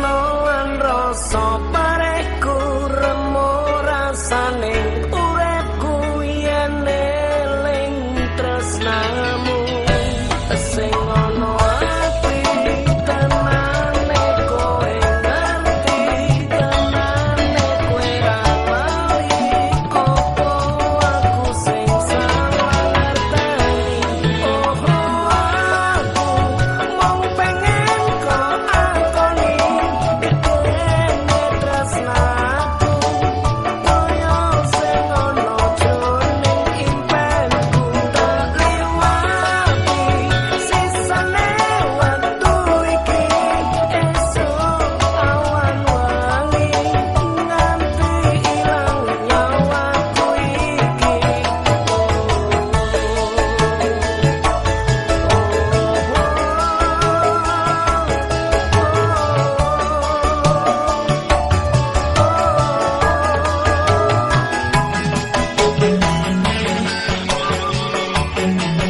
slow and roll Thank you.